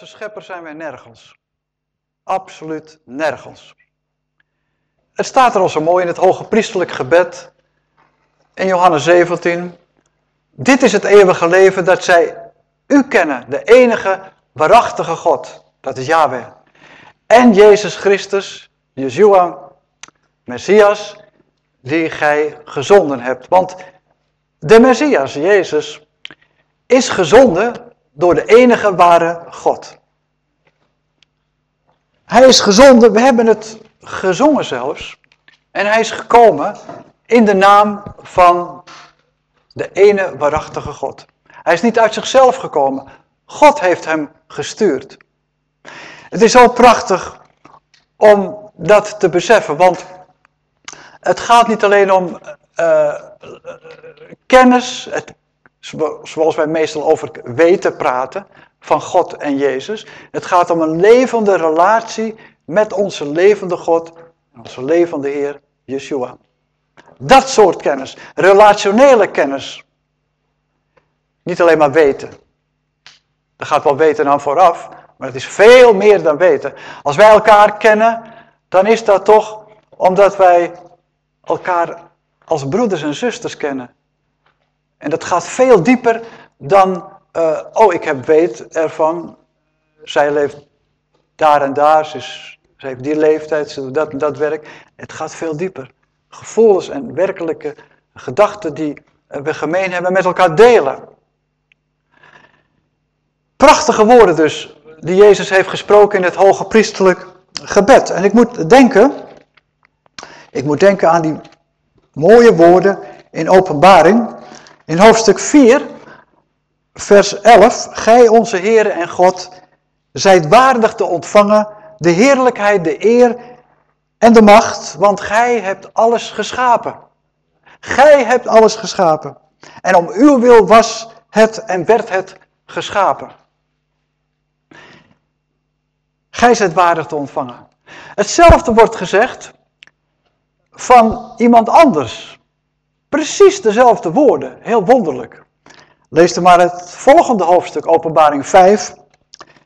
Onze schepper zijn wij nergens. Absoluut nergens. Het staat er al zo mooi in het hoge priestelijk gebed in Johannes 17. Dit is het eeuwige leven dat zij u kennen, de enige waarachtige God. Dat is Yahweh. En Jezus Christus, Yeshua, Messias, die gij gezonden hebt. Want de Messias, Jezus, is gezonden door de enige ware God. Hij is gezonden, we hebben het gezongen zelfs. En hij is gekomen in de naam van de ene waarachtige God. Hij is niet uit zichzelf gekomen. God heeft hem gestuurd. Het is zo prachtig om dat te beseffen, want het gaat niet alleen om uh, kennis, het, zoals wij meestal over weten praten, van God en Jezus. Het gaat om een levende relatie met onze levende God, onze levende Heer, Yeshua. Dat soort kennis, relationele kennis. Niet alleen maar weten. Er gaat wel weten aan vooraf, maar het is veel meer dan weten. Als wij elkaar kennen, dan is dat toch omdat wij elkaar als broeders en zusters kennen. En dat gaat veel dieper dan, uh, oh ik heb weet ervan, zij leeft daar en daar, ze, is, ze heeft die leeftijd, ze doet dat en dat werk. Het gaat veel dieper. Gevoelens en werkelijke gedachten die we gemeen hebben met elkaar delen. Prachtige woorden dus, die Jezus heeft gesproken in het hoge priestelijk gebed. En ik moet denken, ik moet denken aan die mooie woorden in openbaring. In hoofdstuk 4, vers 11. Gij onze Heere en God, zijt waardig te ontvangen de heerlijkheid, de eer en de macht, want gij hebt alles geschapen. Gij hebt alles geschapen. En om uw wil was het en werd het geschapen. Gij zijt waardig te ontvangen. Hetzelfde wordt gezegd van iemand anders. Precies dezelfde woorden, heel wonderlijk. Lees er maar het volgende hoofdstuk, openbaring 5.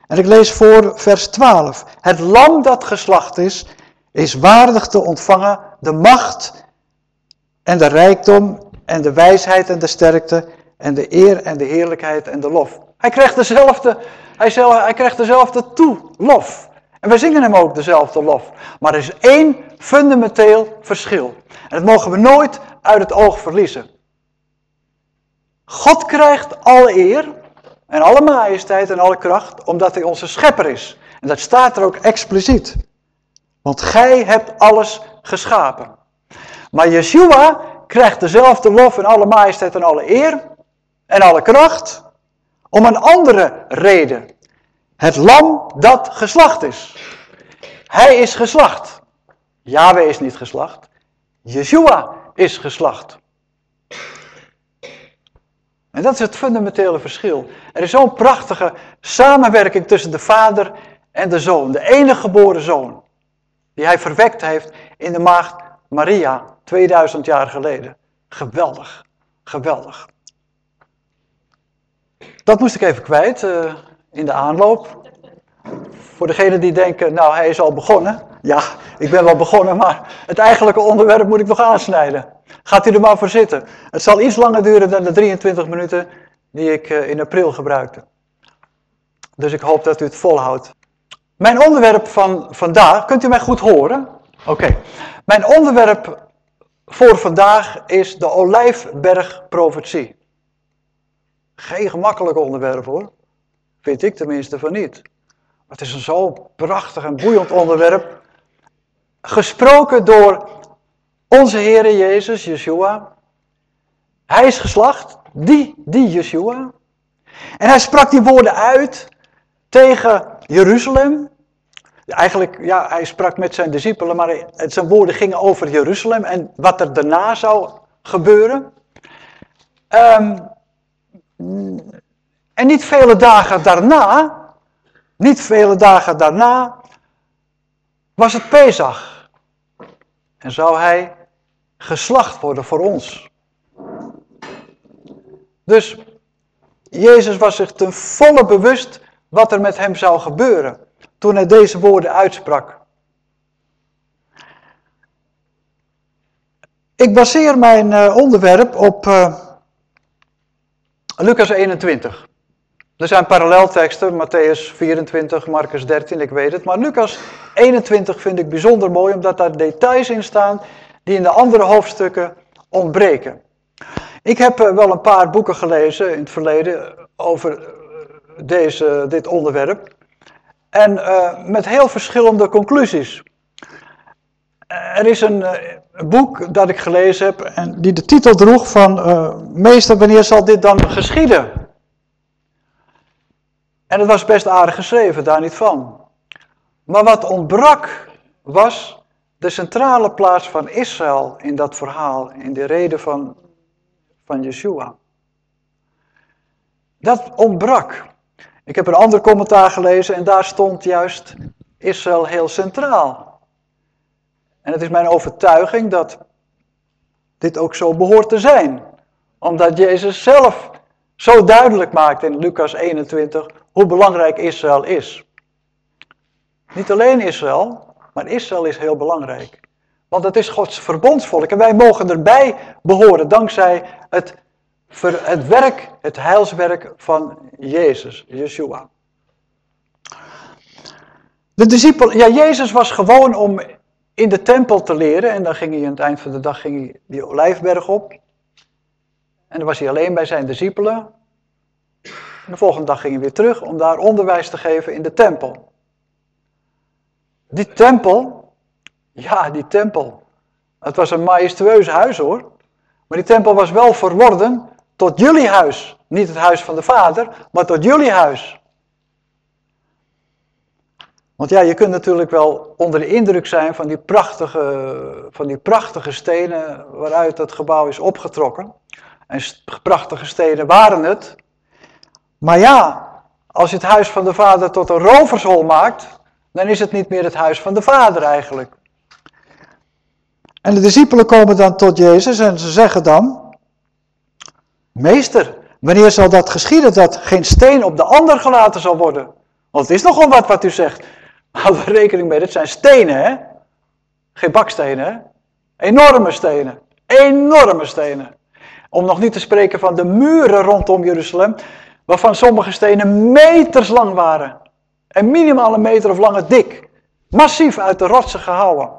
En ik lees voor vers 12. Het lam dat geslacht is, is waardig te ontvangen de macht en de rijkdom en de wijsheid en de sterkte en de eer en de heerlijkheid en de lof. Hij krijgt dezelfde, hij, hij krijgt dezelfde toe, lof. En wij zingen hem ook dezelfde lof. Maar er is één fundamenteel verschil. En dat mogen we nooit uit het oog verliezen. God krijgt alle eer en alle majesteit en alle kracht omdat hij onze schepper is. En dat staat er ook expliciet. Want gij hebt alles geschapen. Maar Yeshua krijgt dezelfde lof en alle majesteit en alle eer en alle kracht om een andere reden. Het lam dat geslacht is. Hij is geslacht. Yahweh is niet geslacht. Yeshua is geslacht. En dat is het fundamentele verschil. Er is zo'n prachtige samenwerking tussen de vader en de zoon. De enige geboren zoon. Die hij verwekt heeft in de maagd Maria 2000 jaar geleden. Geweldig. Geweldig. Dat moest ik even kwijt uh, in de aanloop. Voor degenen die denken, nou hij is al begonnen. Ja, ik ben wel begonnen, maar het eigenlijke onderwerp moet ik nog aansnijden. Gaat u er maar voor zitten. Het zal iets langer duren dan de 23 minuten die ik eh, in april gebruikte. Dus ik hoop dat u het volhoudt. Mijn onderwerp van vandaag, kunt u mij goed horen? Oké. Mijn onderwerp voor vandaag is de Olijfbergprofetie. Geen gemakkelijk onderwerp hoor. Vind ik tenminste van niet. Het is een zo prachtig en boeiend onderwerp. Gesproken door onze Heere Jezus, Yeshua. Hij is geslacht, die, die Yeshua. En hij sprak die woorden uit tegen Jeruzalem. Eigenlijk, ja, hij sprak met zijn discipelen, maar zijn woorden gingen over Jeruzalem en wat er daarna zou gebeuren. Um, en niet vele dagen daarna, niet vele dagen daarna, was het Pesach. En zou hij geslacht worden voor ons. Dus Jezus was zich ten volle bewust wat er met hem zou gebeuren toen hij deze woorden uitsprak. Ik baseer mijn uh, onderwerp op uh, Lucas 21. Er zijn parallelteksten, Matthäus 24, Marcus 13, ik weet het. Maar Lucas 21 vind ik bijzonder mooi, omdat daar details in staan die in de andere hoofdstukken ontbreken. Ik heb uh, wel een paar boeken gelezen in het verleden over deze, dit onderwerp. En met heel verschillende conclusies. Er is een boek dat ik gelezen heb en die de titel droeg van uh, Meester, wanneer zal dit dan geschieden? En het was best aardig geschreven, daar niet van. Maar wat ontbrak was de centrale plaats van Israël in dat verhaal, in de reden van, van Yeshua. Dat ontbrak. Ik heb een ander commentaar gelezen en daar stond juist Israël heel centraal. En het is mijn overtuiging dat dit ook zo behoort te zijn. Omdat Jezus zelf zo duidelijk maakt in Lucas 21 hoe belangrijk Israël is. Niet alleen Israël, maar Israël is heel belangrijk. Want het is Gods verbondsvolk en wij mogen erbij behoren dankzij het, het werk, het heilswerk van Jezus, Yeshua. De discipel, ja, Jezus was gewoon om in de tempel te leren. En dan ging hij aan het eind van de dag ging hij die olijfberg op. En dan was hij alleen bij zijn discipelen. En de volgende dag ging hij weer terug om daar onderwijs te geven in de tempel. Die tempel, ja, die tempel. Het was een majestueus huis hoor. Maar die tempel was wel verworden tot jullie huis. Niet het huis van de Vader, maar tot jullie huis. Want ja, je kunt natuurlijk wel onder de indruk zijn van die prachtige, van die prachtige stenen waaruit het gebouw is opgetrokken. En prachtige stenen waren het. Maar ja, als je het huis van de vader tot een rovershol maakt, dan is het niet meer het huis van de vader eigenlijk. En de discipelen komen dan tot Jezus en ze zeggen dan, Meester, wanneer zal dat geschieden dat geen steen op de ander gelaten zal worden? Want het is nogal wat wat u zegt. Hou er rekening mee, dit zijn stenen, hè? Geen bakstenen, hè? Enorme stenen. Enorme stenen. Om nog niet te spreken van de muren rondom Jeruzalem, waarvan sommige stenen meters lang waren. En minimaal een meter of langer dik. Massief uit de rotsen gehouden.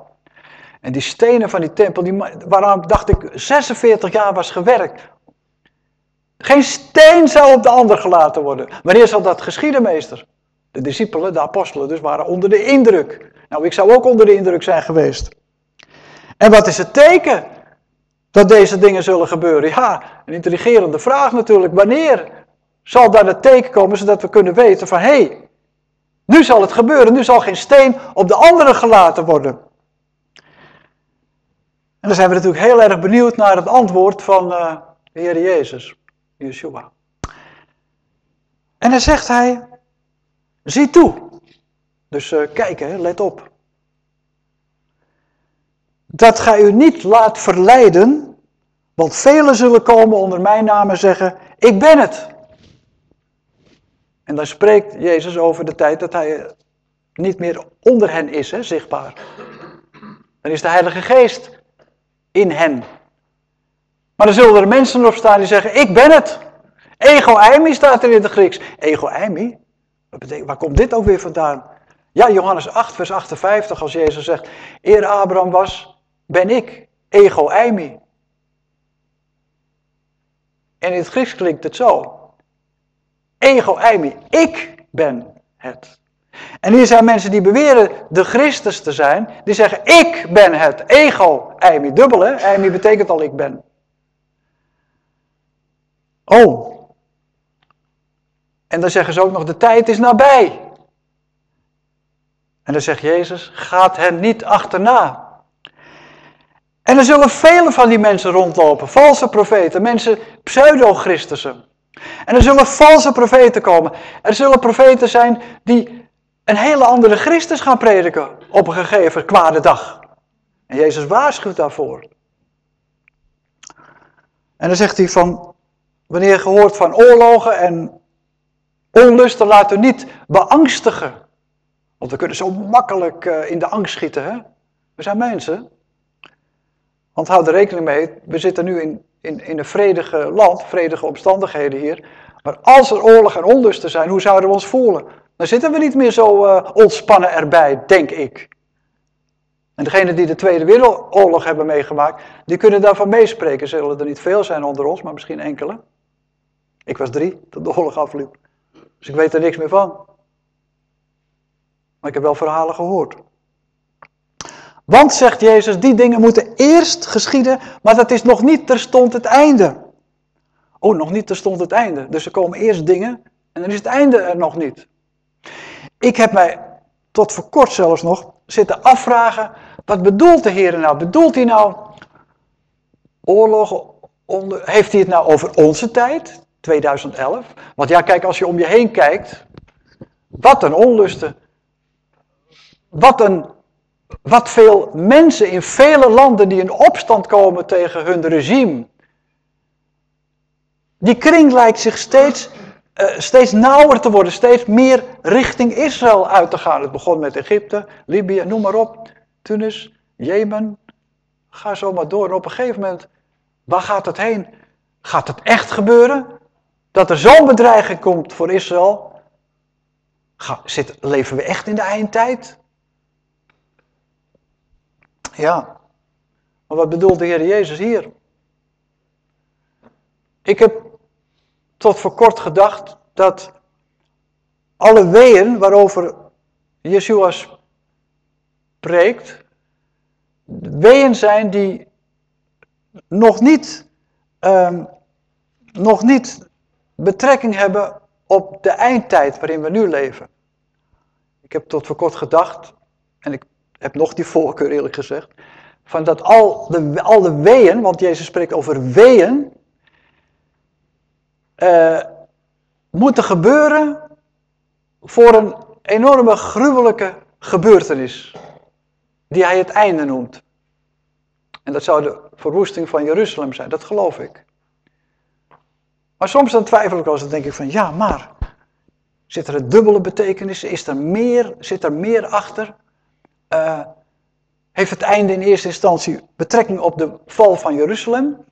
En die stenen van die tempel, die, waaraan dacht ik 46 jaar was gewerkt. Geen steen zou op de ander gelaten worden. Wanneer zal dat geschieden, meester? De discipelen, de apostelen dus, waren onder de indruk. Nou, ik zou ook onder de indruk zijn geweest. En wat is het teken dat deze dingen zullen gebeuren? Ja, een intrigerende vraag natuurlijk. Wanneer zal daar het teken komen, zodat we kunnen weten van, hé, hey, nu zal het gebeuren, nu zal geen steen op de andere gelaten worden. En dan zijn we natuurlijk heel erg benieuwd naar het antwoord van uh, de Heer Jezus, Yeshua. En dan zegt hij, Zie toe. Dus uh, kijk, hè, let op. Dat gij u niet laat verleiden, want velen zullen komen onder mijn naam en zeggen, ik ben het. En dan spreekt Jezus over de tijd dat hij niet meer onder hen is, zichtbaar. Dan is de Heilige Geest in hen. Maar dan zullen er mensen op staan die zeggen, ik ben het. Ego eimi staat er in het Grieks. Ego eimi? waar komt dit ook weer vandaan? Ja, Johannes 8, vers 58, als Jezus zegt, eer Abraham was, ben ik, ego eimi. En in het Grieks klinkt het zo. Ego eimi, ik ben het. En hier zijn mensen die beweren de Christus te zijn, die zeggen ik ben het, ego eimi, dubbel hè, eimi betekent al ik ben. Oh, en dan zeggen ze ook nog, de tijd is nabij. En dan zegt Jezus, gaat hen niet achterna. En er zullen vele van die mensen rondlopen, valse profeten, mensen, pseudo-christussen. En er zullen valse profeten komen. Er zullen profeten zijn die een hele andere Christus gaan prediken op een gegeven kwade dag. En Jezus waarschuwt daarvoor. En dan zegt hij van, wanneer je gehoord van oorlogen en Onlusten laat u niet beangstigen. Want we kunnen zo makkelijk eh, in de angst schieten. Hè? We zijn mensen. Want houd er rekening mee, we zitten nu in, in, in een vredige land, vredige omstandigheden hier. Maar als er oorlog en onlusten zijn, hoe zouden we ons voelen? Dan zitten we niet meer zo uh, ontspannen erbij, denk ik. En degenen die de Tweede Wereldoorlog hebben meegemaakt, die kunnen daarvan meespreken. Zullen er niet veel zijn onder ons, maar misschien enkele. Ik was drie toen de oorlog afliep. Dus ik weet er niks meer van. Maar ik heb wel verhalen gehoord. Want, zegt Jezus, die dingen moeten eerst geschieden, maar dat is nog niet terstond het einde. Oh, nog niet terstond het einde. Dus er komen eerst dingen en dan is het einde er nog niet. Ik heb mij tot voor kort zelfs nog zitten afvragen, wat bedoelt de Heer nou? Bedoelt hij nou oorlog, onder, heeft hij het nou over onze tijd, 2011? Want ja, kijk, als je om je heen kijkt, wat een onlusten. Wat, een, wat veel mensen in vele landen die in opstand komen tegen hun regime. Die kring lijkt zich steeds uh, steeds nauwer te worden, steeds meer richting Israël uit te gaan. Het begon met Egypte, Libië, noem maar op, Tunis, Jemen. Ga zo maar door. En op een gegeven moment, waar gaat het heen? Gaat het echt gebeuren? Dat er zo'n bedreiging komt voor Israël? Ga, leven we echt in de eindtijd? Ja. Maar wat bedoelt de Heer Jezus hier? Ik heb tot voor kort gedacht dat alle weeën waarover Yeshua spreekt, weeën zijn die nog niet, um, nog niet betrekking hebben op de eindtijd waarin we nu leven. Ik heb tot voor kort gedacht, en ik heb nog die voorkeur eerlijk gezegd, van dat al de, al de weeën, want Jezus spreekt over weeën, uh, moeten gebeuren voor een enorme gruwelijke gebeurtenis. Die hij het einde noemt. En dat zou de verwoesting van Jeruzalem zijn, dat geloof ik. Maar soms dan twijfel ik wel eens, dan denk ik van ja, maar zit er een dubbele betekenis? Is er meer, zit er meer achter? Uh, heeft het einde in eerste instantie betrekking op de val van Jeruzalem?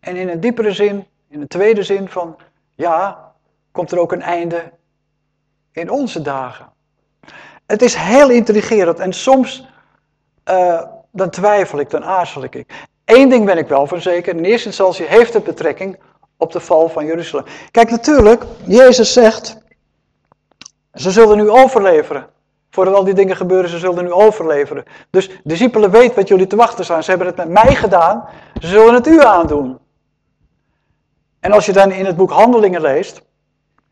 En in een diepere zin, in een tweede zin van, ja, komt er ook een einde in onze dagen. Het is heel intrigerend en soms uh, dan twijfel ik, dan aarzel ik. Eén ding ben ik wel van zeker, in eerste instantie heeft het betrekking op de val van Jeruzalem. Kijk, natuurlijk, Jezus zegt, ze zullen nu overleveren. Voordat al die dingen gebeuren, ze zullen nu overleveren. Dus de discipelen weten wat jullie te wachten staan. Ze hebben het met mij gedaan, ze zullen het u aandoen. En als je dan in het boek Handelingen leest,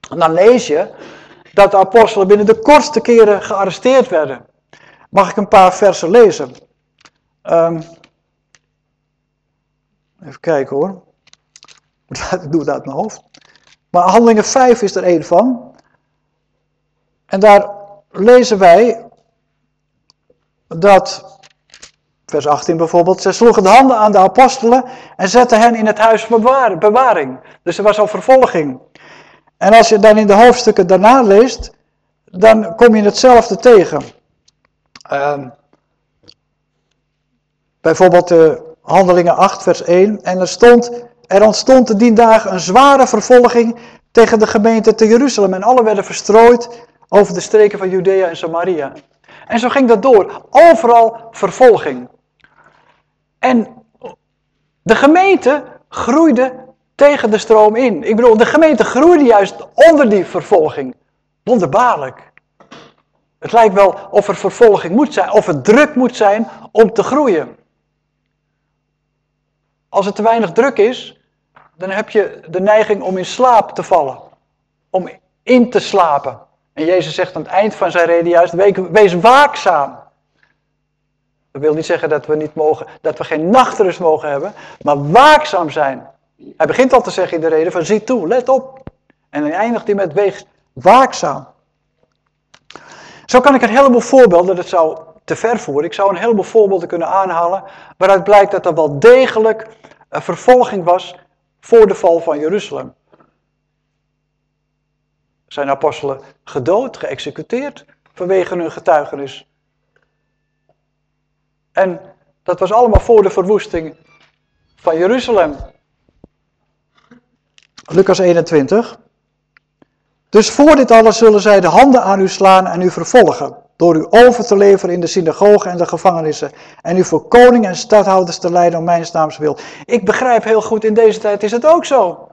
dan lees je dat de apostelen binnen de kortste keren gearresteerd werden. Mag ik een paar versen lezen? Um, even kijken hoor. Ik doe het uit mijn hoofd. Maar Handelingen 5 is er één van. En daar lezen wij dat Vers 18 bijvoorbeeld. Ze sloegen de handen aan de apostelen en zetten hen in het huis van bewaring. Dus er was al vervolging. En als je dan in de hoofdstukken daarna leest, dan kom je hetzelfde tegen. Uh, bijvoorbeeld de Handelingen 8, vers 1. En er, stond, er ontstond te dien dagen een zware vervolging tegen de gemeente te Jeruzalem. En alle werden verstrooid over de streken van Judea en Samaria. En zo ging dat door. Overal vervolging. En de gemeente groeide tegen de stroom in. Ik bedoel, de gemeente groeide juist onder die vervolging. Wonderbaarlijk. Het lijkt wel of er vervolging moet zijn, of het druk moet zijn om te groeien. Als het te weinig druk is, dan heb je de neiging om in slaap te vallen. Om in te slapen. En Jezus zegt aan het eind van zijn reden juist, wees waakzaam. Dat wil niet zeggen dat we, niet mogen, dat we geen nachtrust mogen hebben, maar waakzaam zijn. Hij begint al te zeggen in de reden van zie toe, let op. En hij eindigt hij met wees waakzaam. Zo kan ik een heleboel voorbeelden, dat zou te ver voeren, ik zou een heleboel voorbeelden kunnen aanhalen waaruit blijkt dat er wel degelijk een vervolging was voor de val van Jeruzalem. Zijn apostelen gedood, geëxecuteerd vanwege hun getuigenis. En dat was allemaal voor de verwoesting van Jeruzalem. Lucas 21. Dus voor dit alles zullen zij de handen aan u slaan en u vervolgen, door u over te leveren in de synagogen en de gevangenissen, en u voor koning en stadhouders te leiden om mijn naams wil. Ik begrijp heel goed, in deze tijd is het ook zo.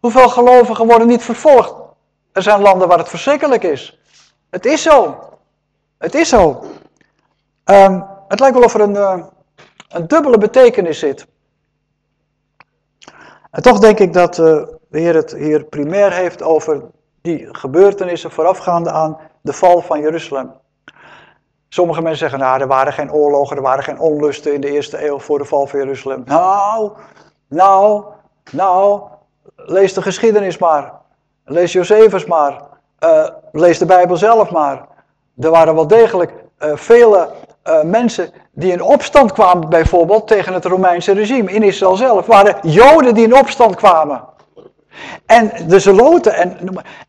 Hoeveel gelovigen worden niet vervolgd? Er zijn landen waar het verschrikkelijk is. Het is zo. Het is zo. Um, het lijkt wel of er een, uh, een dubbele betekenis zit. En toch denk ik dat uh, de Heer het hier primair heeft over die gebeurtenissen voorafgaande aan de val van Jeruzalem. Sommige mensen zeggen, nou, er waren geen oorlogen, er waren geen onlusten in de eerste eeuw voor de val van Jeruzalem. Nou, nou, nou, lees de geschiedenis maar. Lees Josephus maar. Uh, lees de Bijbel zelf maar. Er waren wel degelijk uh, vele uh, mensen die in opstand kwamen, bijvoorbeeld tegen het Romeinse regime in Israël zelf, waren Joden die in opstand kwamen. En de Zeloten, en,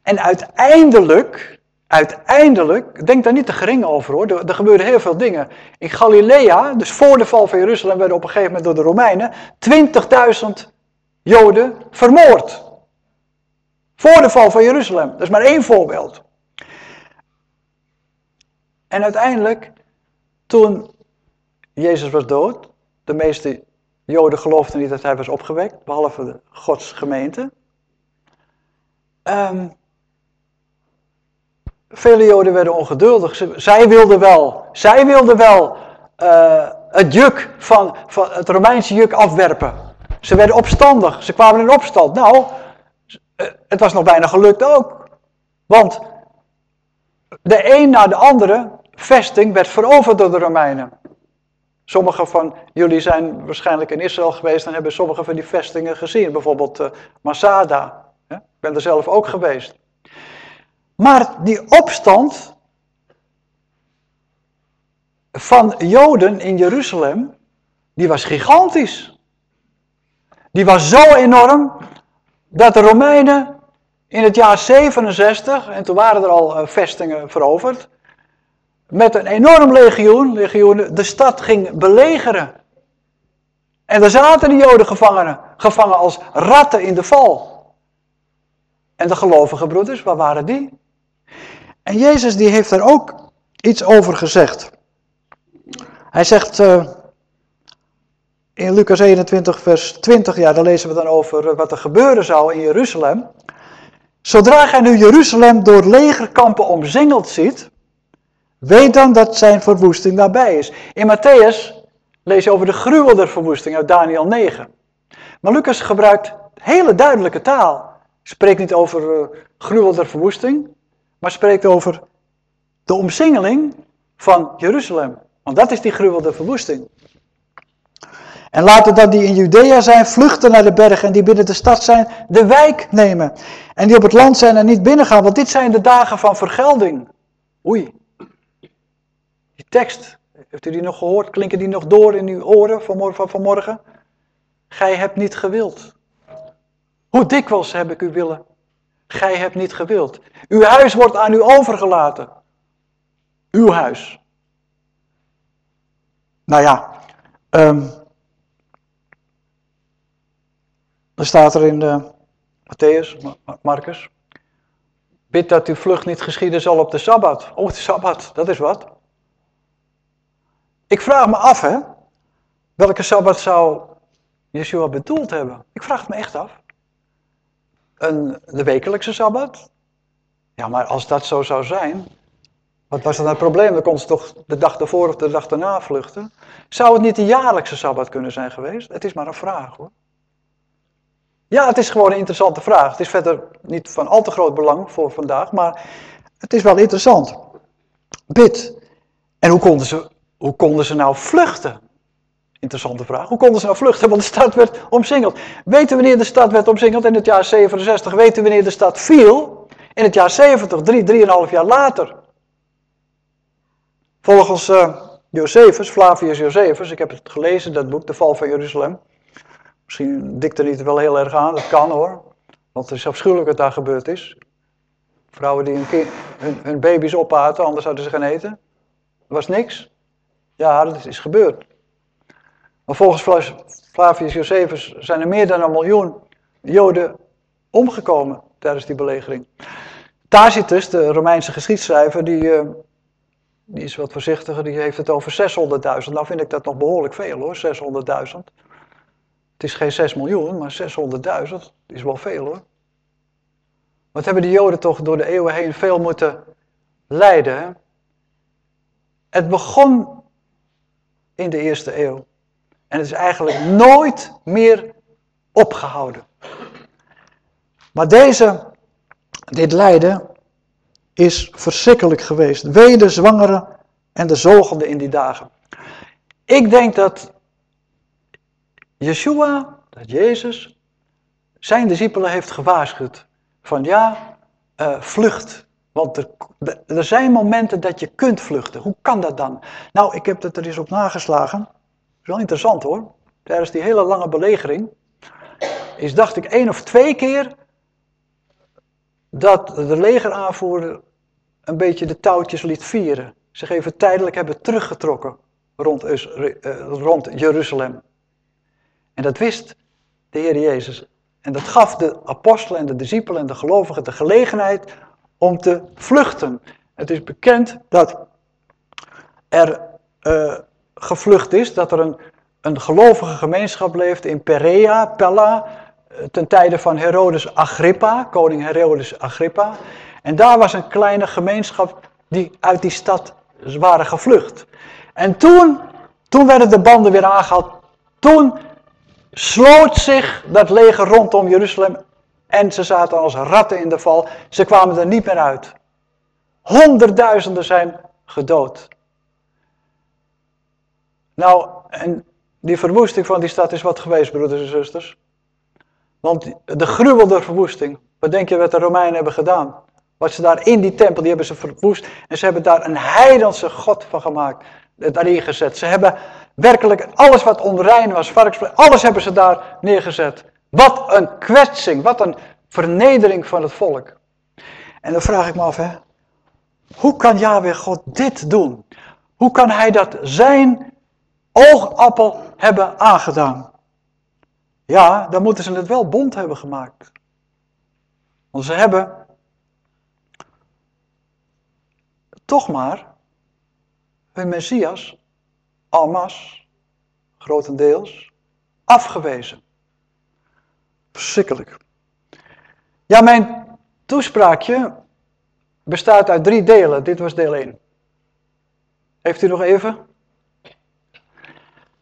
en uiteindelijk, uiteindelijk, denk daar niet te gering over hoor, er, er gebeurden heel veel dingen. In Galilea, dus voor de val van Jeruzalem, werden op een gegeven moment door de Romeinen 20.000 Joden vermoord. Voor de val van Jeruzalem. Dat is maar één voorbeeld. En uiteindelijk, toen Jezus was dood, de meeste Joden geloofden niet dat hij was opgewekt, behalve de Gods gemeente. Um, vele Joden werden ongeduldig. Zij wilden wel, zij wilden wel uh, het juk van, van het Romeinse juk afwerpen. Ze werden opstandig, ze kwamen in opstand. Nou, eh, het was nog bijna gelukt ook. Want de een na de andere vesting werd veroverd door de Romeinen. Sommigen van jullie zijn waarschijnlijk in Israël geweest en hebben sommige van die vestingen gezien. Bijvoorbeeld uh, Masada. Ik ben er zelf ook geweest. Maar die opstand van Joden in Jeruzalem, die was gigantisch. Die was zo enorm dat de Romeinen in het jaar 67, en toen waren er al uh, vestingen veroverd, met een enorm legioen, legioen de stad ging belegeren. En daar zaten de Joden gevangenen, gevangen als ratten in de val. En de gelovige broeders, waar waren die? En Jezus die heeft daar ook iets over gezegd. Hij zegt uh, in Lucas 21 vers 20, ja daar lezen we dan over eh, wat er gebeuren zou in Jeruzalem. Zodra gij nu Jeruzalem door legerkampen omzingeld ziet, Weet dan dat zijn verwoesting nabij is. In Matthäus lees je over de gruwel der verwoesting uit Daniel 9. Maar Lucas gebruikt hele duidelijke taal. Spreekt niet over uh, gruwel der verwoesting, maar spreekt over de omsingeling van Jeruzalem. Want dat is die gruwel der verwoesting. En laten dan die in Judea zijn, vluchten naar de bergen en die binnen de stad zijn, de wijk nemen. En die op het land zijn en niet binnengaan, want dit zijn de dagen van vergelding. Oei, tekst, heeft u die nog gehoord? Klinken die nog door in uw oren van vanmorgen? Gij hebt niet gewild. Hoe dikwijls heb ik u willen? Gij hebt niet gewild. Uw huis wordt aan u overgelaten. Uw huis. Nou ja, um, dan staat er in de Matthäus, Marcus. Bid dat uw vlucht niet geschieden zal op de Sabbat. Oh, de Sabbat, dat is wat. Ik vraag me af, hè, welke Sabbat zou Yeshua bedoeld hebben? Ik vraag het me echt af. Een, de wekelijkse Sabbat? Ja, maar als dat zo zou zijn, wat was dan het probleem? Dan kon ze toch de dag ervoor of de dag daarna vluchten. Zou het niet de jaarlijkse Sabbat kunnen zijn geweest? Het is maar een vraag hoor. Ja, het is gewoon een interessante vraag. Het is verder niet van al te groot belang voor vandaag, maar het is wel interessant. Bid. En hoe konden ze hoe konden ze nou vluchten? Interessante vraag. Hoe konden ze nou vluchten? Want de stad werd omsingeld. Weten we wanneer de stad werd omsingeld? In het jaar 67. Weten we wanneer de stad viel? In het jaar 70, drie, drieënhalf jaar later. Volgens uh, Josephus, Flavius Josephus, ik heb het gelezen, dat boek, De Val van Jeruzalem. Misschien dikt er niet wel heel erg aan, dat kan hoor. Want het is afschuwelijk wat daar gebeurd is. Vrouwen die hun, hun, hun baby's opaten, anders hadden ze geen eten. Er was niks. Ja, dat is gebeurd. Maar volgens Flavius Josephus zijn er meer dan een miljoen Joden omgekomen tijdens die belegering. Tacitus, de Romeinse geschiedschrijver, die, eh, die is wat voorzichtiger, die heeft het over 600.000. Nou vind ik dat nog behoorlijk veel hoor, 600.000. Het is geen 6 miljoen, maar 600.000 is wel veel hoor. Wat hebben de Joden toch door de eeuwen heen veel moeten lijden? Het begon in de eerste eeuw. En het is eigenlijk nooit meer opgehouden. Maar deze, dit lijden is verschrikkelijk geweest. Wee de zwangere en de zogende in die dagen. Ik denk dat Yeshua, dat Jezus, zijn discipelen heeft gewaarschuwd. Van ja, uh, vlucht. Want er, er zijn momenten dat je kunt vluchten. Hoe kan dat dan? Nou, ik heb het er eens op nageslagen. Dat is wel interessant hoor. Tijdens die hele lange belegering is, dacht ik, één of twee keer dat de legeraanvoerder een beetje de touwtjes liet vieren. Zich even tijdelijk hebben teruggetrokken rond, uh, rond Jeruzalem. En dat wist de Heer Jezus. En dat gaf de apostelen en de discipelen en de gelovigen de gelegenheid om te vluchten. Het is bekend dat er uh, gevlucht is, dat er een, een gelovige gemeenschap leeft in Perea, Pella, eh, ten tijde van Herodes Agrippa, koning Herodes Agrippa. En daar was een kleine gemeenschap die uit die stad waren gevlucht. En toen, toen werden de banden weer aangehaald. Toen sloot zich dat leger rondom Jeruzalem en ze zaten als ratten in de val. Ze kwamen er niet meer uit. Honderdduizenden zijn gedood. Nou, en die verwoesting van die stad is wat geweest, broeders en zusters. Want de gruwelde verwoesting, wat denk je wat de Romeinen hebben gedaan? Wat ze daar in die tempel, die hebben ze verwoest. En ze hebben daar een heidense God van gemaakt, daarin gezet. Ze hebben werkelijk alles wat onrein was, varkensvlees, alles hebben ze daar neergezet. Wat een kwetsing, wat een vernedering van het volk. En dan vraag ik me af, hè, hoe kan Yahweh God dit doen? Hoe kan hij dat zijn oogappel hebben aangedaan? Ja, dan moeten ze het wel bond hebben gemaakt. Want ze hebben toch maar hun Messias, Almas, grotendeels, afgewezen. Verschrikkelijk. Ja, mijn toespraakje bestaat uit drie delen. Dit was deel 1. Heeft u nog even?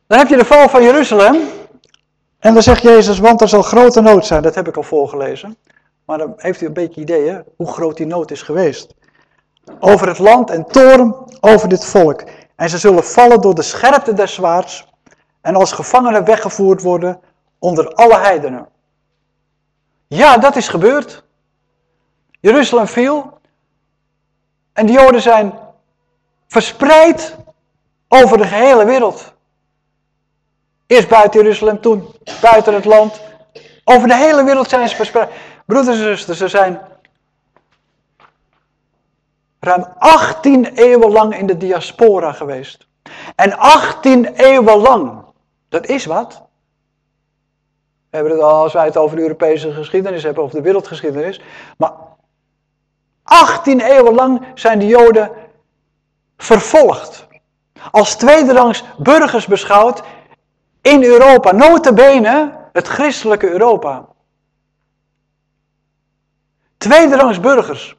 Dan heb je de val van Jeruzalem. En dan zegt Jezus, want er zal grote nood zijn. Dat heb ik al voorgelezen. Maar dan heeft u een beetje ideeën hoe groot die nood is geweest. Over het land en toren over dit volk. En ze zullen vallen door de scherpte des zwaards. En als gevangenen weggevoerd worden onder alle heidenen. Ja, dat is gebeurd. Jeruzalem viel. En de Joden zijn verspreid over de gehele wereld. Eerst buiten Jeruzalem, toen buiten het land. Over de hele wereld zijn ze verspreid. Broeders en zusters, er zijn ruim 18 eeuwen lang in de diaspora geweest. En 18 eeuwen lang, dat is wat. We hebben het al als wij het over de Europese geschiedenis hebben, of de wereldgeschiedenis. Maar 18 eeuwen lang zijn de Joden vervolgd. Als tweederangs burgers beschouwd in Europa. Notabene het christelijke Europa. Tweederangs burgers.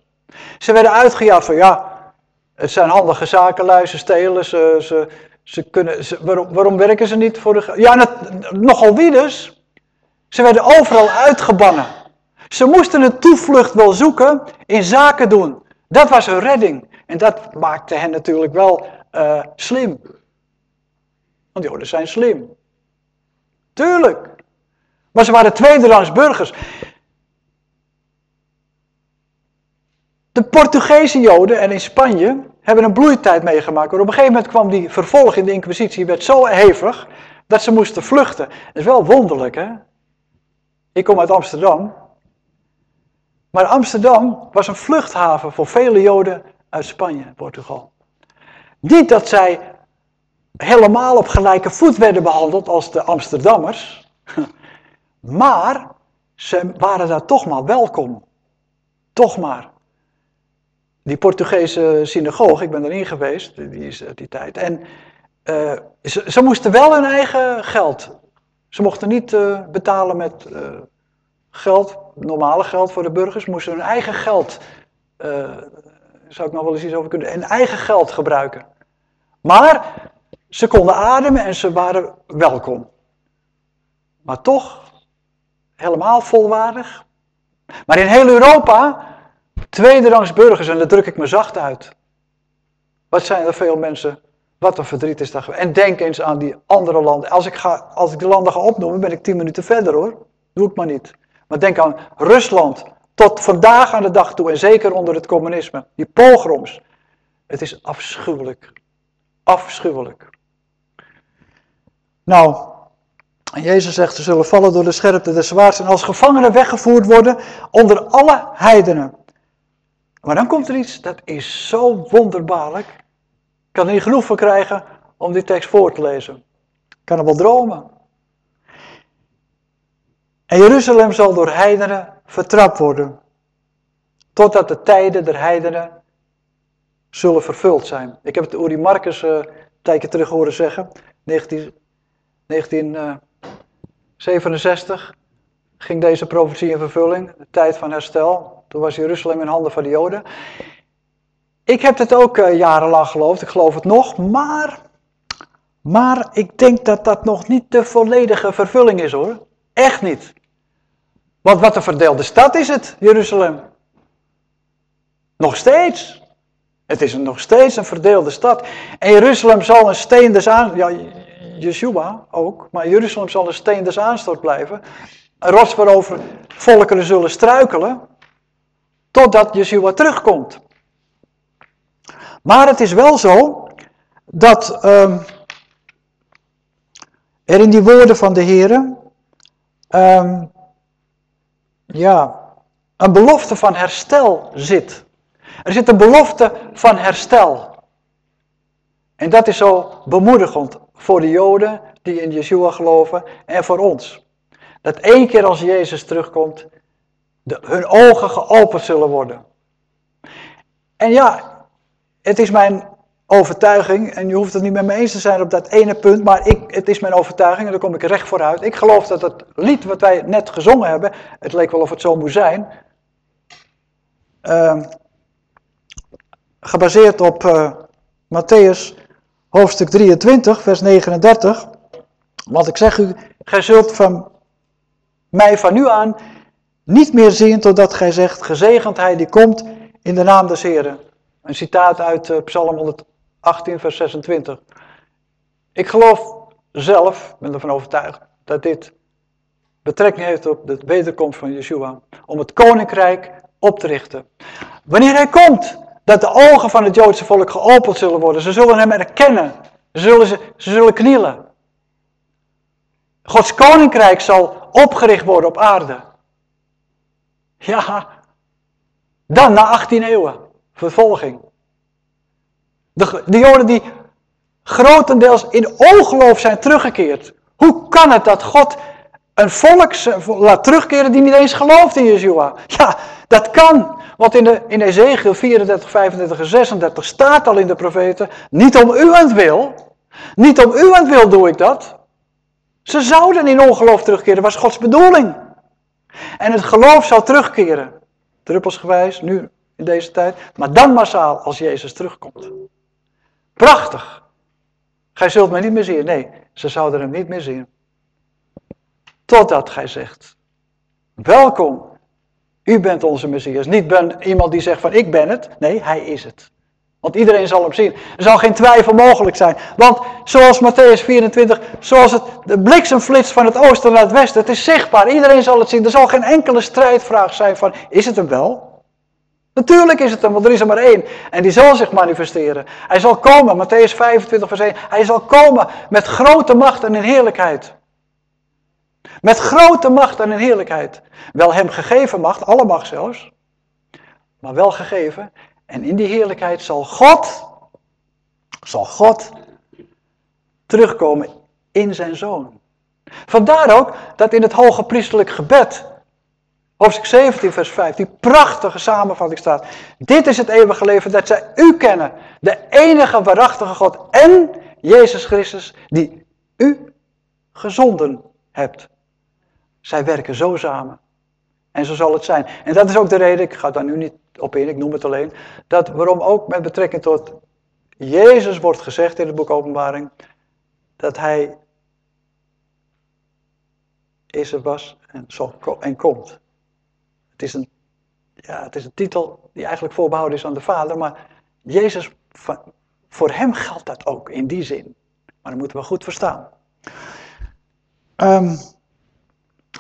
Ze werden uitgejaagd van ja, het zijn handige zakenlui, ze stelen, ze, ze, kunnen, ze, waarom, waarom werken ze niet voor de... Ja, nogal wie dus. Ze werden overal uitgebannen. Ze moesten een toevlucht wel zoeken in zaken doen. Dat was hun redding. En dat maakte hen natuurlijk wel uh, slim. Want die zijn slim. Tuurlijk. Maar ze waren tweederangs burgers. De Portugese Joden en in Spanje hebben een bloeitijd meegemaakt. Op een gegeven moment kwam die vervolg in de Inquisitie werd zo hevig dat ze moesten vluchten. Dat is wel wonderlijk, hè? Ik kom uit Amsterdam. Maar Amsterdam was een vluchthaven voor vele Joden uit Spanje, Portugal. Niet dat zij helemaal op gelijke voet werden behandeld als de Amsterdammers, maar ze waren daar toch maar welkom. Toch maar. Die Portugese synagoge, ik ben erin geweest, die is uit die tijd. En uh, ze, ze, moesten wel hun eigen geld. Ze mochten niet uh, betalen met geld, normale geld voor de burgers, moesten hun eigen geld, zou ik nog wel eens iets over kunnen, hun eigen geld gebruiken. Maar ze konden ademen en ze waren welkom. Maar toch helemaal volwaardig. Maar in heel Europa, tweederangs burgers, en dat druk ik me zacht uit. Wat zijn er veel mensen, wat een verdriet is dat. En denk eens aan die andere landen. Als ik, ga, als ik de landen ga opnoemen, ben ik tien minuten verder hoor. Doe ik maar niet. Maar denk aan Rusland, tot vandaag aan de dag toe, en zeker onder het communisme. Die pogroms. Het is afschuwelijk. Afschuwelijk. Nou, Jezus zegt, ze zullen vallen door de scherpte des zwaards en als gevangenen weggevoerd worden onder alle heidenen. Maar dan komt er iets, dat is zo wonderbaarlijk. Ik kan er niet genoeg van krijgen om die tekst voor te lezen. Ik kan er wel dromen. En Jeruzalem zal door heidenen vertrapt worden. Totdat de tijden der heidenen zullen vervuld zijn. Ik heb het Uri Marcus uh, een tijdje terug horen zeggen. 19, 1967 ging deze profetie in vervulling, de tijd van herstel. Toen was Jeruzalem in handen van de Joden. Ik heb het ook uh, jarenlang geloofd, ik geloof het nog, maar, maar ik denk dat dat nog niet de volledige vervulling is hoor. Echt niet. Want wat een verdeelde stad is het, Jeruzalem. Nog steeds. Het is nog steeds een verdeelde stad. En Jeruzalem zal een steen des aan... Ja, Yeshua ook, maar Jeruzalem zal een steen des aanstoot blijven. Een rots waarover volkeren zullen struikelen, totdat Yeshua terugkomt. Maar het is wel zo dat um, er in die woorden van de Heer um, ja, een belofte van herstel zit. Er zit een belofte van herstel. En dat is zo bemoedigend voor de Joden die in Yeshua geloven en voor ons. Dat één keer als Jezus terugkomt, de, hun ogen geopend zullen worden. En ja, het is mijn overtuiging, en je hoeft het niet met me eens te zijn op dat ene punt, maar ik, het is mijn overtuiging en daar kom ik recht vooruit. Ik geloof dat het lied wat wij net gezongen hebben, het leek wel of het zo moest zijn, uh, gebaseerd op uh, Matthäus hoofdstuk 23, vers 39. Want ik zeg u, gij zult van mij van nu aan niet meer zien totdat gij zegt, gezegend hij die komt in de naam des Heren. Een citaat uit uh, Psalm 118, vers 26. Ik geloof zelf, ben ervan overtuigd, dat dit betrekking heeft op de wederkomst van Yeshua. Om het koninkrijk op te richten. Wanneer hij komt, dat de ogen van het Joodse volk geopend zullen worden. Ze zullen hem erkennen. Ze zullen, ze zullen knielen. Gods koninkrijk zal opgericht worden op aarde. Ja, dan na 18 eeuwen. Vervolging. De, de Joden die grotendeels in ongeloof zijn teruggekeerd. Hoe kan het dat God een volk laat terugkeren die niet eens gelooft in Yeshua? Ja, dat kan. Want in, de, in Ezekiel 34, 35 en 36 staat al in de profeten, niet om uwentwil, niet om uwentwil doe ik dat. Ze zouden in ongeloof terugkeren, was Gods bedoeling. En het geloof zal terugkeren, druppelsgewijs, nu in deze tijd, maar dan massaal als Jezus terugkomt. Prachtig. Gij zult mij niet meer zien. Nee, ze zouden hem niet meer zien. Totdat gij zegt, welkom u bent onze Messias. Niet ben iemand die zegt van ik ben het. Nee, hij is het. Want iedereen zal hem zien. Er zal geen twijfel mogelijk zijn. Want zoals Matthäus 24, zoals het de bliksemflits van het oosten naar het westen, het is zichtbaar. Iedereen zal het zien. Er zal geen enkele strijdvraag zijn van is het hem wel? Natuurlijk is het hem, want er is er maar één. En die zal zich manifesteren. Hij zal komen, Matthäus 25 vers 1. Hij zal komen met grote macht en in heerlijkheid. Met grote macht en in heerlijkheid. Wel hem gegeven macht, alle macht zelfs. maar wel gegeven. En in die heerlijkheid zal God, zal God terugkomen in zijn zoon. Vandaar ook dat in het hoge priestelijk gebed, hoofdstuk 17 vers 5, die prachtige samenvatting staat. Dit is het eeuwige leven dat zij u kennen, de enige waarachtige God en Jezus Christus die u gezonden hebt. Zij werken zo samen. En zo zal het zijn. En dat is ook de reden, ik ga daar nu niet op in, ik noem het alleen, dat waarom ook met betrekking tot Jezus wordt gezegd in het boek Openbaring, dat hij is er was en, zal, en komt. Het is, een, ja, het is een titel die eigenlijk voorbehouden is aan de Vader, maar Jezus, voor hem geldt dat ook in die zin. Maar dat moeten we goed verstaan. Um,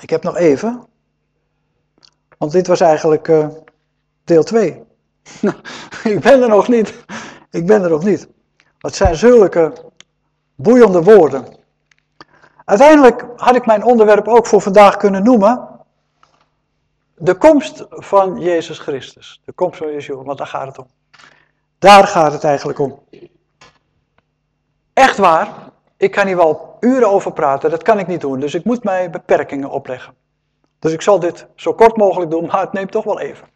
ik heb nog even, want dit was eigenlijk uh, deel 2. ik ben er nog niet. Ik ben er nog niet. Het zijn zulke boeiende woorden. Uiteindelijk had ik mijn onderwerp ook voor vandaag kunnen noemen. De komst van Jezus Christus. De komst van Jezus, want daar gaat het om. Daar gaat het eigenlijk om. Echt waar, ik kan hier wel uren over praten, dat kan ik niet doen. Dus ik moet mij beperkingen opleggen. Dus ik zal dit zo kort mogelijk doen, maar het neemt toch wel even.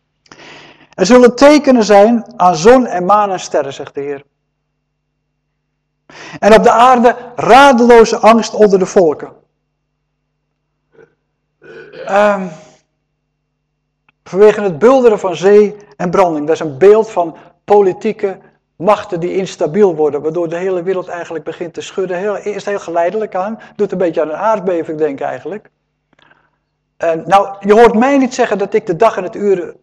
Er zullen tekenen zijn aan zon en maan en sterren, zegt de Heer. En op de aarde radeloze angst onder de volken. Um, vanwege het bulderen van zee en branding. Dat is een beeld van politieke machten die instabiel worden, waardoor de hele wereld eigenlijk begint te schudden. Heel, eerst heel geleidelijk aan, doet een beetje aan een aardbeving denk ik eigenlijk. En, nou, je hoort mij niet zeggen dat ik de dag en het uur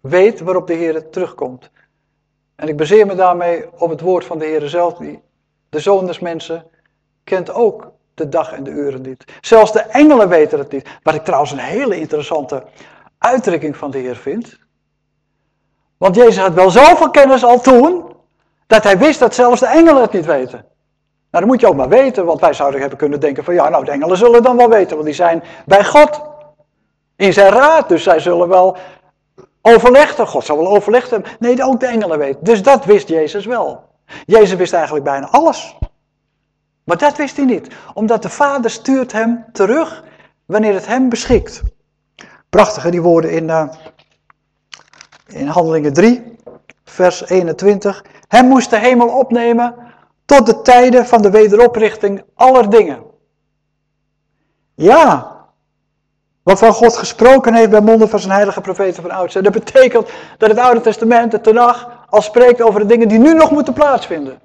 weet waarop de Heer terugkomt. En ik baseer me daarmee op het woord van de Heer zelf, die de Zoon des Mensen kent ook de dag en de uren niet. Zelfs de engelen weten het niet. Wat ik trouwens een hele interessante uitdrukking van de Heer vind. Want Jezus had wel zoveel kennis al toen, dat hij wist dat zelfs de engelen het niet weten. Nou, dat moet je ook maar weten, want wij zouden hebben kunnen denken van ja, nou, de engelen zullen dan wel weten, want die zijn bij God in zijn raad, dus zij zullen wel overleggen. God zal wel overleggen. Nee, ook de engelen weten. Dus dat wist Jezus wel. Jezus wist eigenlijk bijna alles. Maar dat wist hij niet, omdat de Vader stuurt hem terug wanneer het hem beschikt. Prachtige die woorden in, uh, in Handelingen 3, vers 21. Hem moest de hemel opnemen tot de tijden van de wederoprichting aller dingen. Ja, wat van God gesproken heeft bij monden van zijn heilige profeten van oudsher. Dat betekent dat het Oude Testament, de Tenach, al spreekt over de dingen die nu nog moeten plaatsvinden.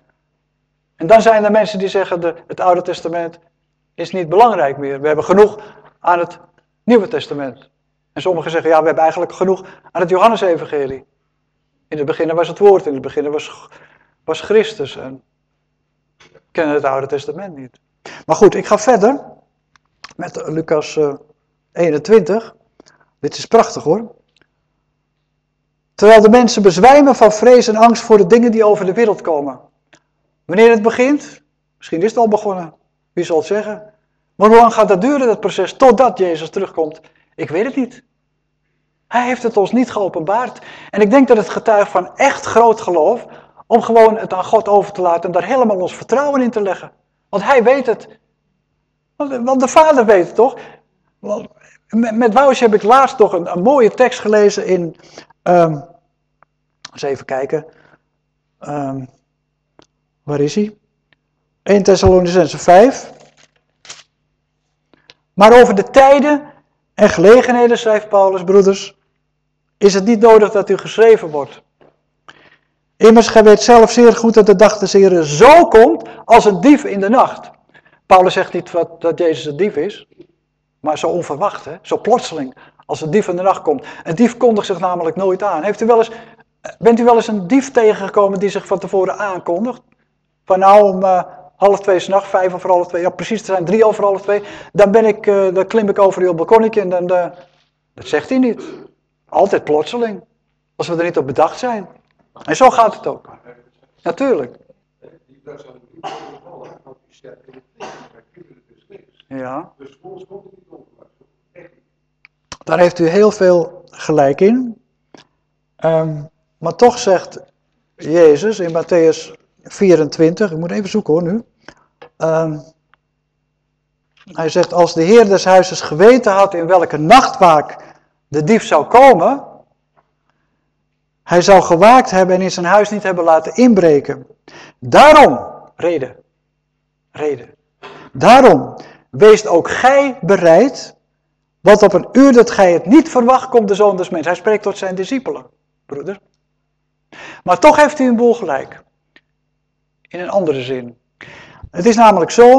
En dan zijn er mensen die zeggen, de, het Oude Testament is niet belangrijk meer. We hebben genoeg aan het Nieuwe Testament. En sommigen zeggen, ja, we hebben eigenlijk genoeg aan het Johannesevangelie. In het begin was het woord, in het begin was, was Christus. En kennen het Oude Testament niet. Maar goed, ik ga verder met Lucas 21. Eh, Dit is prachtig hoor. Terwijl de mensen bezwijmen van vrees en angst voor de dingen die over de wereld komen. Wanneer het begint, misschien is het al begonnen, wie zal het zeggen. Maar hoe lang gaat dat duren, dat proces, totdat Jezus terugkomt? Ik weet het niet. Hij heeft het ons niet geopenbaard. En ik denk dat het getuigt van echt groot geloof, om gewoon het aan God over te laten en daar helemaal ons vertrouwen in te leggen. Want hij weet het. Want de Vader weet het toch? Met, met heb ik laatst toch een, mooie tekst gelezen in Um, eens even kijken. Um, waar is hij? 1 Thessalonicense 5. Maar over de tijden en gelegenheden, schrijft Paulus, broeders, is het niet nodig dat u geschreven wordt. Immers, gij weet zelf zeer goed dat de dag des Heren zo komt als een dief in de nacht. Paulus zegt niet wat, dat Jezus een dief is, maar zo onverwacht, hè? zo plotseling. Als een dief in de nacht komt. Een dief kondigt zich namelijk nooit aan. Heeft u wel eens, bent u wel eens een dief tegengekomen die zich van tevoren aankondigt? Van nou om uh, half twee s'nachts, vijf over half twee, ja precies, er zijn drie over half twee. Dan, ben ik, uh, dan klim ik over uw balkonnetje en dan, uh, dat zegt hij niet. Altijd plotseling. Als we er niet op bedacht zijn. En zo gaat het ook. Natuurlijk. Ja. Dus volgens komt het niet op. Daar heeft u heel veel gelijk in. Ehm, maar toch zegt Jezus in Matthäus 24, ik moet even zoeken hoor nu. Ehm, hij zegt, als de Heer des huizes geweten had in welke nachtwaak de dief zou komen, hij zou gewaakt hebben en in zijn huis niet hebben laten inbreken. Daarom, reden, reden. Daarom, wees ook gij bereid, want op een uur dat gij het niet verwacht komt de Zoon des Mensen. Hij spreekt tot zijn discipelen, broeder. Maar toch heeft hij een boel gelijk. In een andere zin. Het is namelijk zo,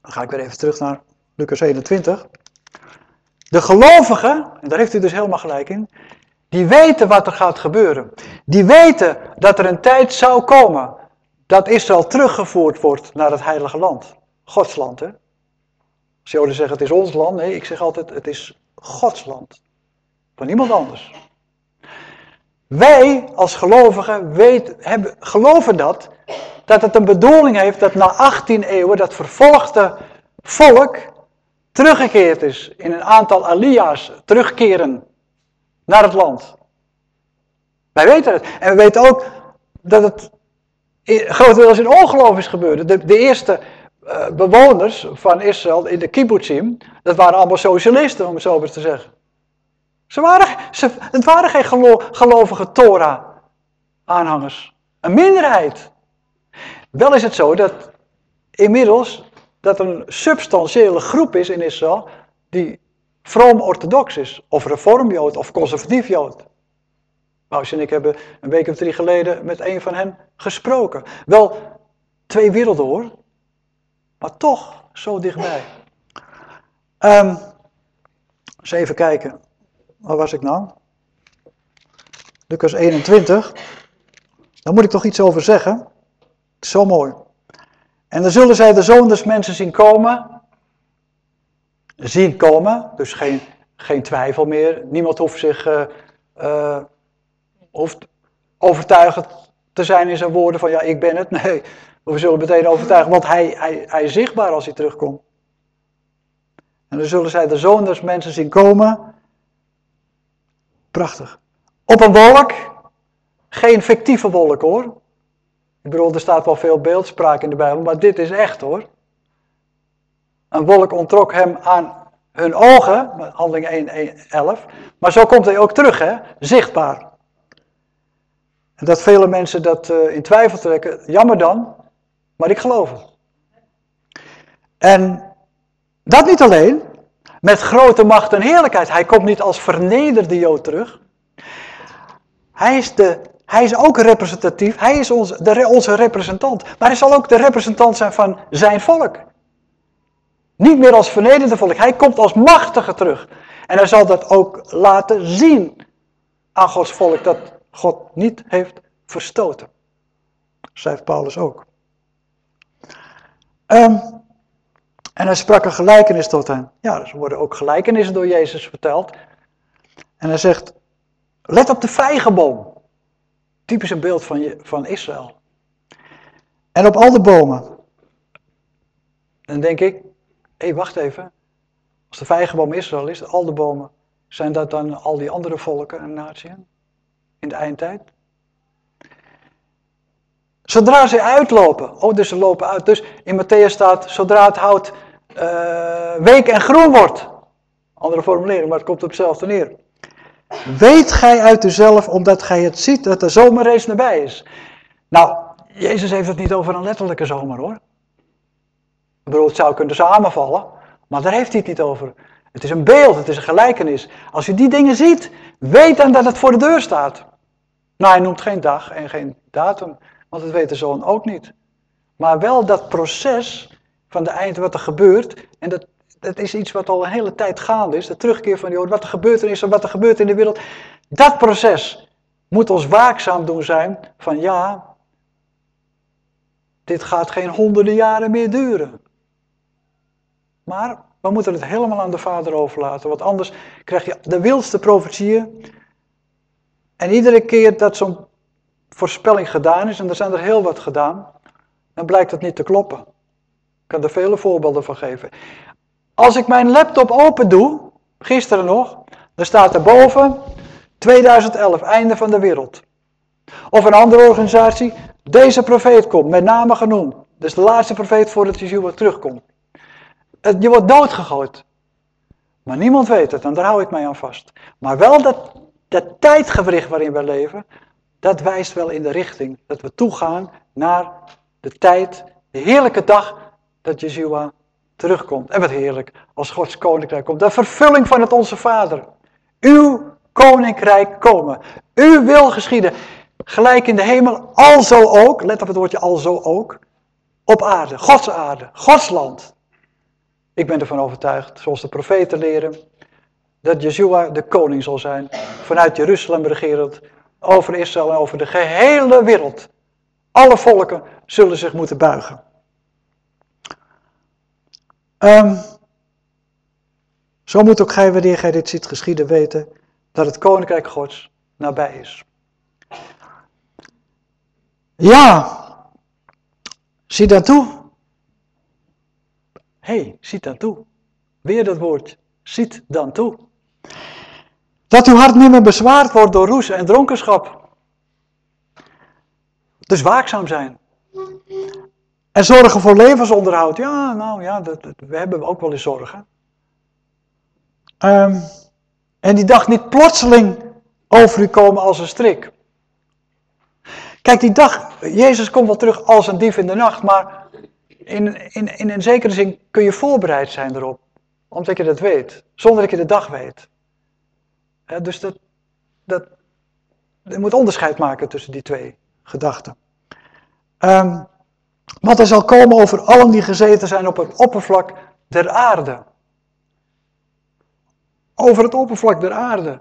dan ga ik weer even terug naar Lucas 21. De gelovigen, en daar heeft u dus helemaal gelijk in, die weten wat er gaat gebeuren. Die weten dat er een tijd zou komen dat Israël teruggevoerd wordt naar het heilige land. Gods land, hè. Joden zeggen het is ons land, nee, ik zeg altijd het is Gods land. Van niemand anders. Wij als gelovigen weet, hebben, geloven dat, dat het een bedoeling heeft dat na 18 eeuwen dat vervolgde volk teruggekeerd is in een aantal alia's, terugkeren naar het land. Wij weten het. En we weten ook dat het grotendeels in ongeloof is gebeurd. De, de eerste uh, bewoners van Israël in de kibbutzim, dat waren allemaal socialisten, om het zo maar te zeggen. Ze waren, ze, het waren geen gelovige Torah-aanhangers. Een minderheid. Wel is het zo dat inmiddels dat er een substantiële groep is in Israël die vroom-orthodox is, of reformjood, of conservatief jood. Paus en ik hebben een week of drie geleden met een van hen gesproken. Wel twee werelden hoor, maar toch zo dichtbij. Um, eens even kijken. Waar was ik nou? Lucas 21. Daar moet ik toch iets over zeggen. Zo mooi. En dan zullen zij de zoon des mensen zien komen. Zien komen, dus geen, geen twijfel meer. Niemand hoeft zich uh, uh, hoeft overtuigd te zijn in zijn woorden van ja, ik ben het. Nee, we zullen meteen overtuigen, want hij, hij, hij is zichtbaar als hij terugkomt. En dan zullen zij de zoon mensen zien komen. Prachtig. Op een wolk. Geen fictieve wolk hoor. Ik bedoel, er staat wel veel beeldspraak in de Bijbel, maar dit is echt hoor. Een wolk ontrok hem aan hun ogen, handeling 1, 1, 11. Maar zo komt hij ook terug, hè? zichtbaar. En dat vele mensen dat uh, in twijfel trekken, jammer dan, maar ik geloof het. En dat niet alleen, met grote macht en heerlijkheid. Hij komt niet als vernederde Jood terug. Hij is, de, hij is ook representatief, hij is ons, de, onze representant. Maar hij zal ook de representant zijn van zijn volk. Niet meer als vernederde volk, hij komt als machtige terug. En hij zal dat ook laten zien aan Gods volk, dat God niet heeft verstoten. Schrijft Paulus ook. Um, en hij sprak een gelijkenis tot hen. Ja, er worden ook gelijkenissen door Jezus verteld. En hij zegt, let op de vijgenboom. Typisch een beeld van, van Israël. En op al de bomen. Dan denk ik, hé hey, wacht even. Als de vijgenboom Israël is, al de bomen, zijn dat dan al die andere volken en naties in de eindtijd? Zodra ze uitlopen, oh dus ze lopen uit, dus in Matthäus staat, zodra het hout uh, week en groen wordt. Andere formulering, maar het komt op hetzelfde neer. Weet gij uit uzelf, omdat gij het ziet, dat de zomerrace nabij is. Nou, Jezus heeft het niet over een letterlijke zomer hoor. Ik het zou kunnen samenvallen, maar daar heeft hij het niet over. Het is een beeld, het is een gelijkenis. Als je die dingen ziet, weet dan dat het voor de deur staat. Nou, hij noemt geen dag en geen datum, want dat weet de zoon ook niet. Maar wel dat proces van de eind wat er gebeurt. En dat, dat is iets wat al een hele tijd gaande is. De terugkeer van Joden. Wat er gebeurt er is en wat er gebeurt in de wereld. Dat proces moet ons waakzaam doen zijn van ja, dit gaat geen honderden jaren meer duren. Maar we moeten het helemaal aan de Vader overlaten. Want anders krijg je de wildste profetieën. En iedere keer dat zo'n voorspelling gedaan is, en er zijn er heel wat gedaan, dan blijkt het niet te kloppen. Ik kan er vele voorbeelden van geven. Als ik mijn laptop open doe, gisteren nog, dan staat er boven 2011, einde van de wereld. Of een andere organisatie, deze profeet komt, met name genoemd. Dus de laatste profeet voordat Yeshua terugkomt. Je wordt doodgegooid. Maar niemand weet het en daar hou ik mij aan vast. Maar wel dat, dat tijdgewricht waarin we leven, dat wijst wel in de richting dat we toegaan naar de tijd, de heerlijke dag dat Yeshua terugkomt. En wat heerlijk, als Gods koninkrijk komt. De vervulling van het Onze Vader. Uw koninkrijk komen. Uw wil geschieden. Gelijk in de hemel, alzo ook, let op het woordje alzo ook, op aarde, Gods aarde, Gods land. Ik ben ervan overtuigd, zoals de profeten leren, dat Yeshua de koning zal zijn, vanuit Jeruzalem regerend, over Israël en over de gehele wereld. Alle volken zullen zich moeten buigen. Um, zo moet ook gij, wanneer gij dit ziet geschieden, weten dat het koninkrijk Gods nabij is. Ja, zie dan toe. Hey, ziet dan toe. Weer dat woord, ziet dan toe. Dat uw hart niet meer bezwaard wordt door roes en dronkenschap. Dus waakzaam zijn. En zorgen voor levensonderhoud. Ja, nou ja, dat, we hebben ook wel eens zorgen. Um, en die dag niet plotseling over u komen als een strik. Kijk, die dag, Jezus komt wel terug als een dief in de nacht, maar in, in, in een zekere zin kun je voorbereid zijn erop. Omdat je dat weet, zonder dat je de dag weet. Dus dat, dat, je moet onderscheid maken tussen die twee gedachten. Um, want er zal komen over allen die gezeten zijn op het oppervlak der aarde. Over het oppervlak der aarde.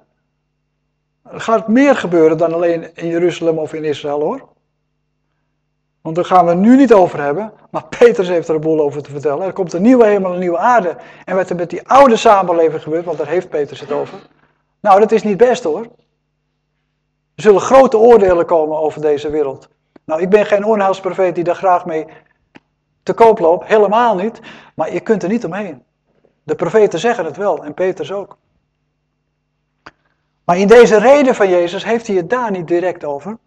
Er gaat meer gebeuren dan alleen in Jeruzalem of in Israël hoor. Want daar gaan we nu niet over hebben. Maar Petrus heeft er een boel over te vertellen. Er komt een nieuwe hemel en een nieuwe aarde. En wat er met die oude samenleving gebeurt, want daar heeft Petrus het over. Nou, dat is niet best hoor. Er zullen grote oordelen komen over deze wereld. Nou, ik ben geen onheilsprofeet die daar graag mee te koop loopt. Helemaal niet. Maar je kunt er niet omheen. De profeten zeggen het wel en Petrus ook. Maar in deze reden van Jezus heeft hij het daar niet direct over.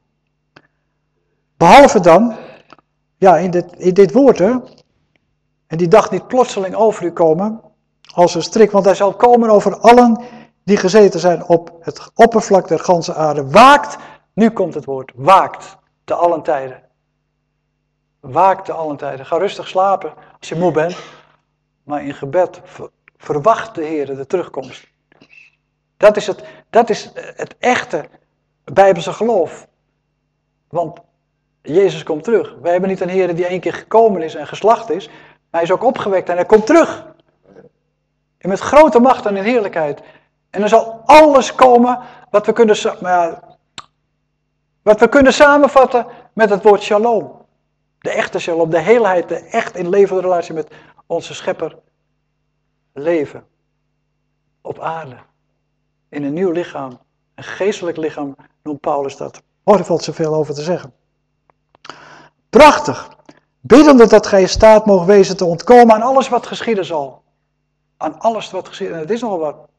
Behalve dan, ja, in dit, dit woord, hè. En die dag niet plotseling over u komen als een strik, want hij zal komen over allen die gezeten zijn op het oppervlak der ganse aarde. Waakt, nu komt het woord, waakt te allen tijden. Waakt te allen tijden. Ga rustig slapen als je moe bent, maar in gebed verwacht de Heer de terugkomst. Dat is het, dat is het echte Bijbelse geloof. Want Jezus komt terug. Wij hebben niet een Heer die één keer gekomen is en geslacht is. Maar hij is ook opgewekt en hij komt terug. En met grote macht en in heerlijkheid. En er zal alles komen wat we kunnen, wat we kunnen samenvatten met het woord shalom. De echte shalom, de heelheid, de echt in levende relatie met onze schepper. Leven. Op aarde in een nieuw lichaam. Een geestelijk lichaam noemt Paulus dat. Valt zoveel over te zeggen. Prachtig. Biddende dat gij in staat mogen wezen te ontkomen aan alles wat geschieden zal. Aan alles wat geschieden. En het is nogal wat.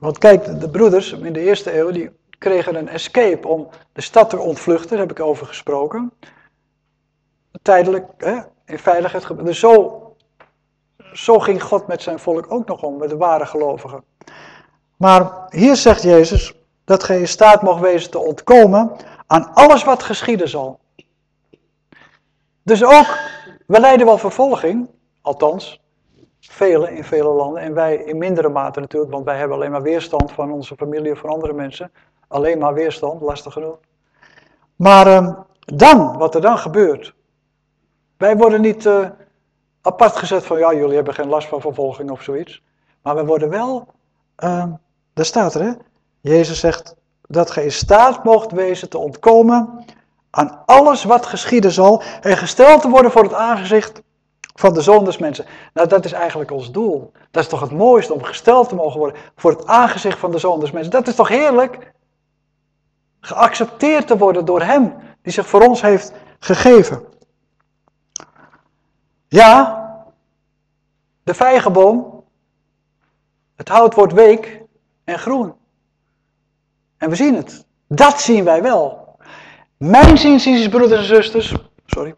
Want kijk, de broeders in de eerste eeuw, die kregen een escape om de stad te ontvluchten. Daar heb ik over gesproken. Tijdelijk, hè, in veiligheid. Dus zo zo ging God met zijn volk ook nog om, met de ware gelovigen. Maar hier zegt Jezus dat gij in staat mag wezen te ontkomen aan alles wat geschieden zal. Dus ook, we lijden wel vervolging, althans, velen in vele landen. En wij in mindere mate natuurlijk, want wij hebben alleen maar weerstand van onze familie of van andere mensen. Alleen maar weerstand, lastig genoeg. Maar uh, dan, wat er dan gebeurt. Wij worden niet uh, apart gezet van ja, jullie hebben geen last van vervolging of zoiets. Maar we worden wel, uh, daar staat er hè, Jezus zegt dat gij in staat mocht wezen te ontkomen aan alles wat geschieden zal en gesteld te worden voor het aangezicht van de Zoon mensen. Nou, dat is eigenlijk ons doel. Dat is toch het mooiste om gesteld te mogen worden voor het aangezicht van de Zoon mensen. Dat is toch heerlijk? Geaccepteerd te worden door Hem die zich voor ons heeft gegeven. Ja, de vijgenboom, het hout wordt week en groen. En we zien het. Dat zien wij wel. Mijn zinziens, broeders en zusters, sorry,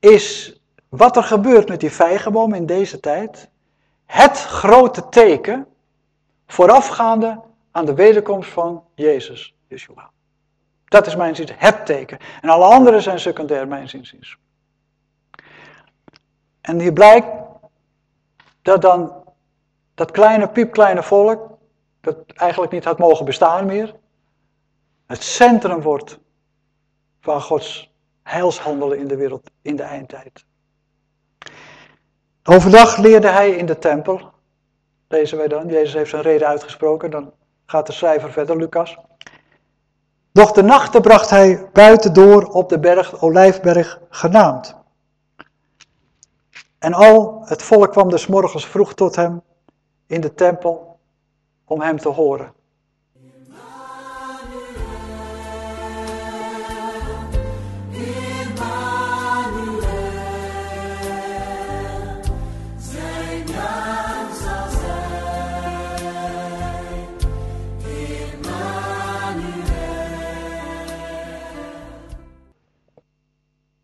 is wat er gebeurt met die vijgenboom in deze tijd, het grote teken voorafgaande aan de wederkomst van Jezus, Yeshua. Dat is mijn zin, het teken. En alle anderen zijn secundair, mijn zinziens. En hier blijkt dat dan dat kleine, piepkleine volk, dat eigenlijk niet had mogen bestaan meer, het centrum wordt van Gods heilshandelen in de wereld in de eindtijd. Overdag leerde hij in de tempel, lezen wij dan, Jezus heeft zijn reden uitgesproken, dan gaat de schrijver verder, Lucas. Doch de nachten bracht hij buiten door op de berg, Olijfberg genaamd. En al het volk kwam des morgens vroeg tot hem in de tempel om hem te horen.